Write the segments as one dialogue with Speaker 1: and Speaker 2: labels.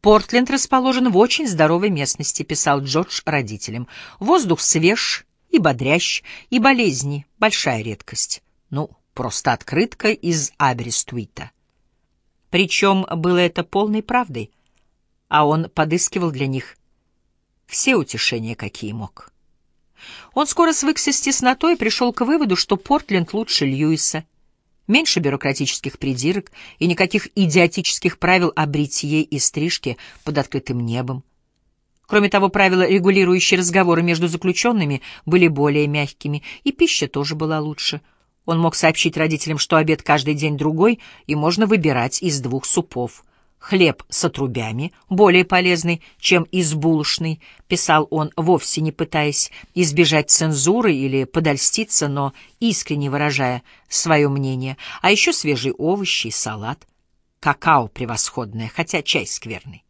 Speaker 1: Портленд расположен в очень здоровой местности, писал Джордж родителям. Воздух свеж и бодрящ, и болезни — большая редкость. Ну, просто открытка из Аберестуита. Причем было это полной правдой, а он подыскивал для них все утешения, какие мог. Он скоро свыкся с теснотой и пришел к выводу, что Портленд лучше Льюиса. Меньше бюрократических придирок и никаких идиотических правил о бритье и стрижке под открытым небом. Кроме того, правила, регулирующие разговоры между заключенными, были более мягкими, и пища тоже была лучше. Он мог сообщить родителям, что обед каждый день другой, и можно выбирать из двух супов — хлеб с отрубями, более полезный, чем из булочной, писал он, вовсе не пытаясь избежать цензуры или подольститься, но искренне выражая свое мнение, а еще свежие овощи и салат, какао превосходное, хотя чай скверный.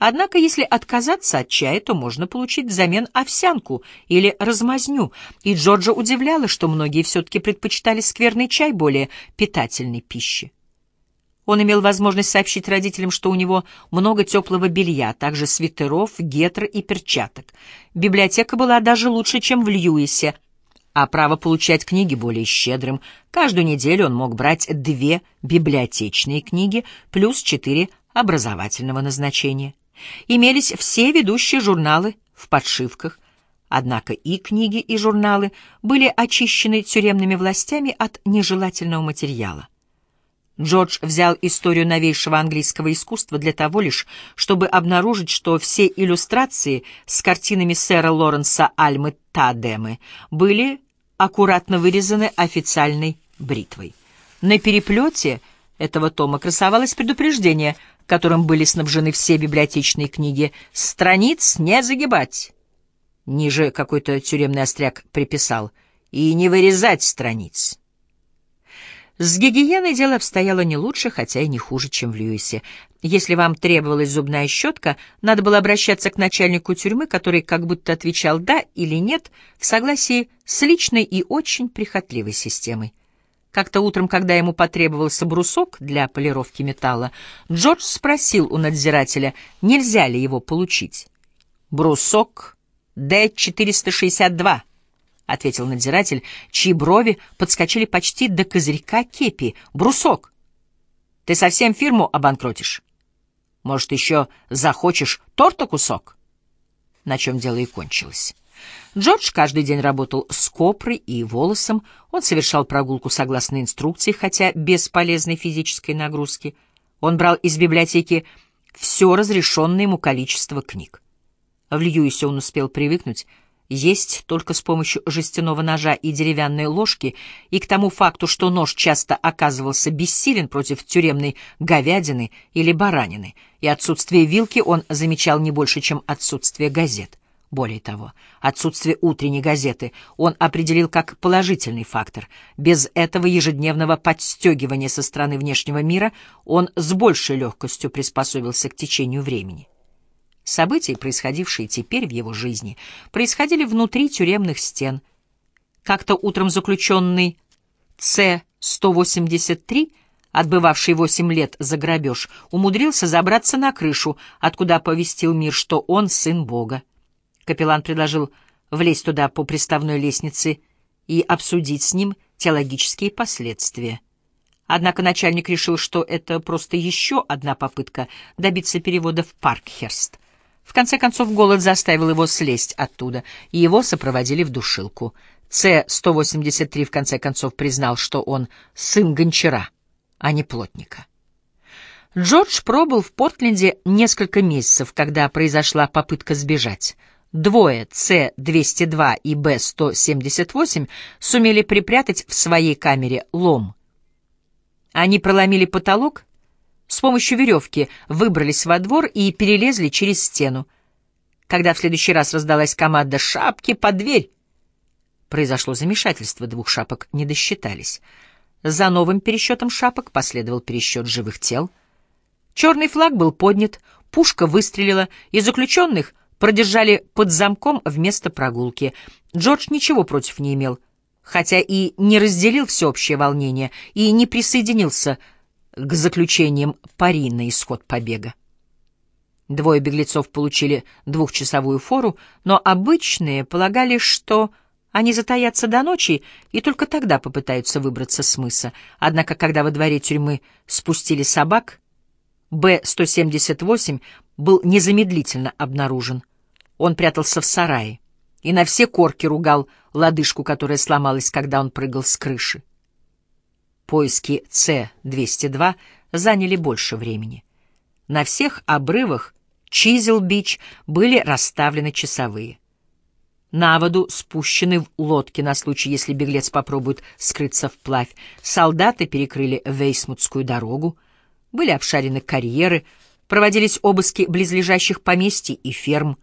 Speaker 1: Однако, если отказаться от чая, то можно получить взамен овсянку или размазню, и Джорджа удивляло, что многие все-таки предпочитали скверный чай более питательной пищи. Он имел возможность сообщить родителям, что у него много теплого белья, также свитеров, гетр и перчаток. Библиотека была даже лучше, чем в Льюисе, а право получать книги более щедрым. Каждую неделю он мог брать две библиотечные книги плюс четыре образовательного назначения. Имелись все ведущие журналы в подшивках, однако и книги, и журналы были очищены тюремными властями от нежелательного материала. Джордж взял историю новейшего английского искусства для того лишь, чтобы обнаружить, что все иллюстрации с картинами сэра Лоренса Альмы Тадемы были аккуратно вырезаны официальной бритвой. На переплете этого тома красовалось предупреждение, которым были снабжены все библиотечные книги «Страниц не загибать». Ниже какой-то тюремный остряк приписал «И не вырезать страниц». С гигиеной дело обстояло не лучше, хотя и не хуже, чем в Льюисе. Если вам требовалась зубная щетка, надо было обращаться к начальнику тюрьмы, который как будто отвечал «да» или «нет» в согласии с личной и очень прихотливой системой. Как-то утром, когда ему потребовался брусок для полировки металла, Джордж спросил у надзирателя, нельзя ли его получить. «Брусок Д-462», — ответил надзиратель, чьи брови подскочили почти до козырька кепи. «Брусок! Ты совсем фирму обанкротишь? Может, еще захочешь торта кусок?» На чем дело и кончилось. Джордж каждый день работал с копрой и волосом, он совершал прогулку согласно инструкции, хотя без полезной физической нагрузки. Он брал из библиотеки все разрешенное ему количество книг. В Льюисе он успел привыкнуть есть только с помощью жестяного ножа и деревянной ложки, и к тому факту, что нож часто оказывался бессилен против тюремной говядины или баранины, и отсутствие вилки он замечал не больше, чем отсутствие газет. Более того, отсутствие утренней газеты он определил как положительный фактор. Без этого ежедневного подстегивания со стороны внешнего мира он с большей легкостью приспособился к течению времени. События, происходившие теперь в его жизни, происходили внутри тюремных стен. Как-то утром заключенный С-183, отбывавший восемь лет за грабеж, умудрился забраться на крышу, откуда оповестил мир, что он сын Бога. Капеллан предложил влезть туда по приставной лестнице и обсудить с ним теологические последствия. Однако начальник решил, что это просто еще одна попытка добиться перевода в Паркхерст — в конце концов, голод заставил его слезть оттуда, и его сопроводили в душилку. С-183 в конце концов признал, что он сын гончара, а не плотника. Джордж пробыл в Портленде несколько месяцев, когда произошла попытка сбежать. Двое, С-202 и Б-178, сумели припрятать в своей камере лом. Они проломили потолок с помощью веревки выбрались во двор и перелезли через стену. Когда в следующий раз раздалась команда «Шапки под дверь!», произошло замешательство, двух шапок не досчитались. За новым пересчетом шапок последовал пересчет живых тел. Черный флаг был поднят, пушка выстрелила, и заключенных продержали под замком вместо прогулки. Джордж ничего против не имел, хотя и не разделил всеобщее волнение, и не присоединился к заключениям пари на исход побега. Двое беглецов получили двухчасовую фору, но обычные полагали, что они затаятся до ночи и только тогда попытаются выбраться с мыса. Однако, когда во дворе тюрьмы спустили собак, Б-178 был незамедлительно обнаружен. Он прятался в сарае и на все корки ругал лодыжку, которая сломалась, когда он прыгал с крыши. Поиски С-202 заняли больше времени. На всех обрывах Чизел-Бич были расставлены часовые. На воду спущены в лодки на случай, если беглец попробует скрыться вплавь. Солдаты перекрыли Вейсмутскую дорогу, были обшарены карьеры, проводились обыски близлежащих поместий и ферм.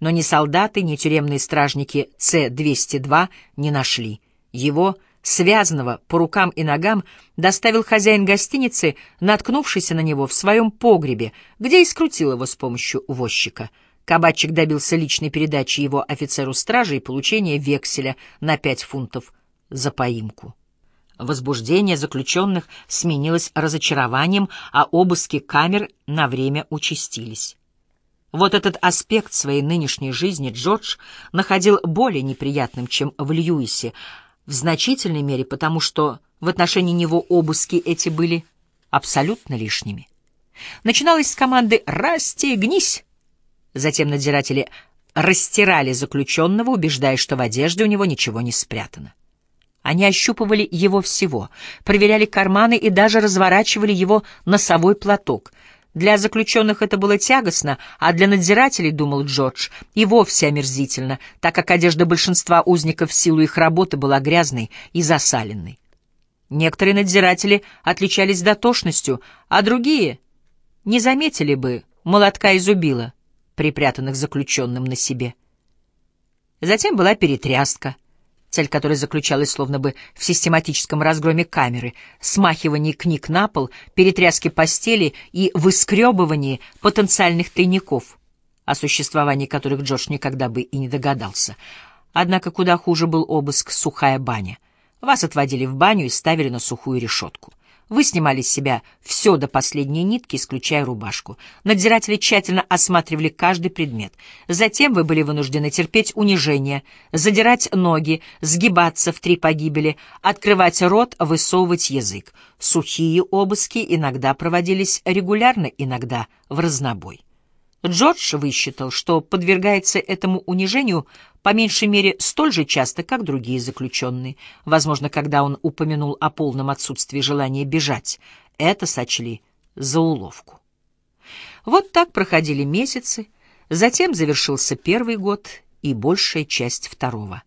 Speaker 1: Но ни солдаты, ни тюремные стражники С-202 не нашли. Его, связанного по рукам и ногам, доставил хозяин гостиницы, наткнувшийся на него в своем погребе, где и скрутил его с помощью возчика — Кабачик добился личной передачи его офицеру стражи и получения векселя на пять фунтов за поимку. Возбуждение заключенных сменилось разочарованием, а обыски камер на время участились. Вот этот аспект своей нынешней жизни Джордж находил более неприятным, чем в Льюисе, в значительной мере потому, что в отношении него обыски эти были абсолютно лишними. Начиналось с команды «Расстегнись!» Затем надзиратели растирали заключенного, убеждая, что в одежде у него ничего не спрятано. Они ощупывали его всего, проверяли карманы и даже разворачивали его носовой платок. Для заключенных это было тягостно, а для надзирателей, думал Джордж, и вовсе омерзительно, так как одежда большинства узников в силу их работы была грязной и засаленной. Некоторые надзиратели отличались дотошностью, а другие не заметили бы молотка и зубила — припрятанных заключенным на себе. Затем была перетряска, цель которой заключалась словно бы в систематическом разгроме камеры, смахивании книг на пол, перетряске постели и выскребывании потенциальных тайников, о существовании которых Джордж никогда бы и не догадался. Однако куда хуже был обыск «Сухая баня». Вас отводили в баню и ставили на сухую решетку. Вы снимали с себя все до последней нитки, исключая рубашку. Надзиратели тщательно осматривали каждый предмет. Затем вы были вынуждены терпеть унижение, задирать ноги, сгибаться в три погибели, открывать рот, высовывать язык. Сухие обыски иногда проводились регулярно, иногда в разнобой. Джордж высчитал, что подвергается этому унижению по меньшей мере столь же часто, как другие заключенные. Возможно, когда он упомянул о полном отсутствии желания бежать, это сочли за уловку. Вот так проходили месяцы, затем завершился первый год и большая часть второго.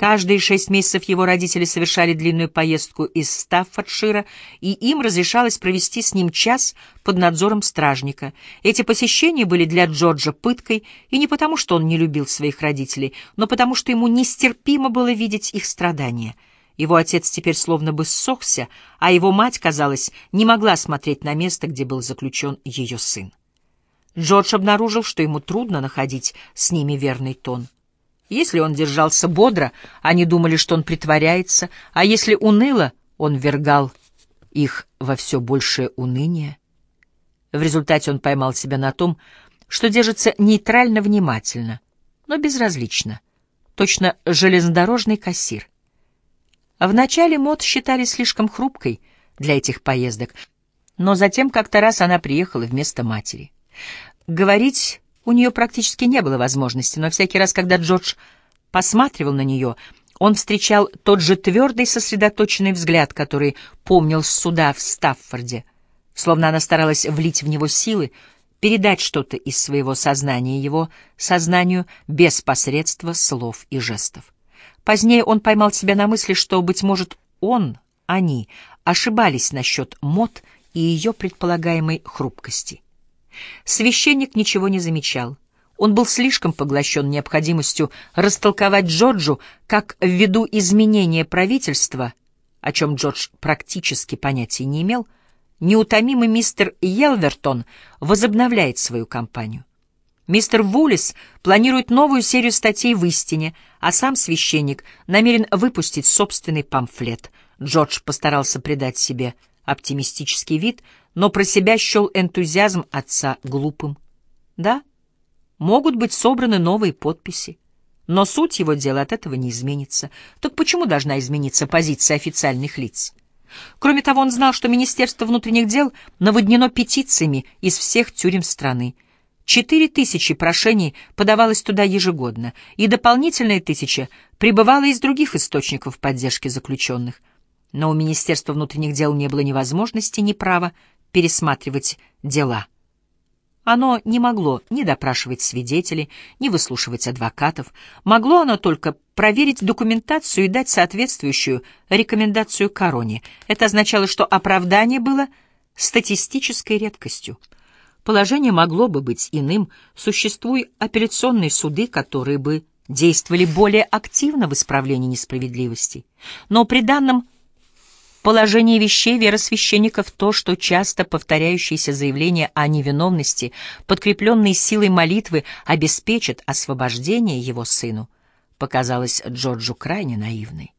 Speaker 1: Каждые шесть месяцев его родители совершали длинную поездку из Стаффордшира, и им разрешалось провести с ним час под надзором стражника. Эти посещения были для Джорджа пыткой, и не потому, что он не любил своих родителей, но потому, что ему нестерпимо было видеть их страдания. Его отец теперь словно бы ссохся, а его мать, казалось, не могла смотреть на место, где был заключен ее сын. Джордж обнаружил, что ему трудно находить с ними верный тон. Если он держался бодро, они думали, что он притворяется, а если уныло, он вергал их во все большее уныние. В результате он поймал себя на том, что держится нейтрально внимательно, но безразлично, точно железнодорожный кассир. Вначале Мот считали слишком хрупкой для этих поездок, но затем как-то раз она приехала вместо матери. Говорить у нее практически не было возможности, но всякий раз, когда Джордж посматривал на нее, он встречал тот же твердый сосредоточенный взгляд, который помнил суда в Стаффорде, словно она старалась влить в него силы, передать что-то из своего сознания его сознанию без посредства слов и жестов. Позднее он поймал себя на мысли, что, быть может, он, они, ошибались насчет мод и ее предполагаемой хрупкости. Священник ничего не замечал. Он был слишком поглощен необходимостью растолковать Джорджу, как ввиду изменения правительства, о чем Джордж практически понятия не имел, неутомимый мистер Елвертон возобновляет свою кампанию. Мистер Вулис планирует новую серию статей в «Истине», а сам священник намерен выпустить собственный памфлет. Джордж постарался придать себе оптимистический вид, но про себя счел энтузиазм отца глупым. Да, могут быть собраны новые подписи, но суть его дела от этого не изменится. Так почему должна измениться позиция официальных лиц? Кроме того, он знал, что Министерство внутренних дел наводнено петициями из всех тюрем страны. Четыре тысячи прошений подавалось туда ежегодно, и дополнительная тысяча прибывала из других источников поддержки заключенных. Но у Министерства внутренних дел не было ни возможности, ни права пересматривать дела. Оно не могло ни допрашивать свидетелей, ни выслушивать адвокатов. Могло оно только проверить документацию и дать соответствующую рекомендацию короне. Это означало, что оправдание было статистической редкостью. Положение могло бы быть иным, существуя апелляционные суды, которые бы действовали более активно в исправлении несправедливостей. Но при данном Положение вещей вера священников то, что часто повторяющиеся заявления о невиновности, подкрепленные силой молитвы, обеспечат освобождение его сыну, показалось Джорджу крайне наивной.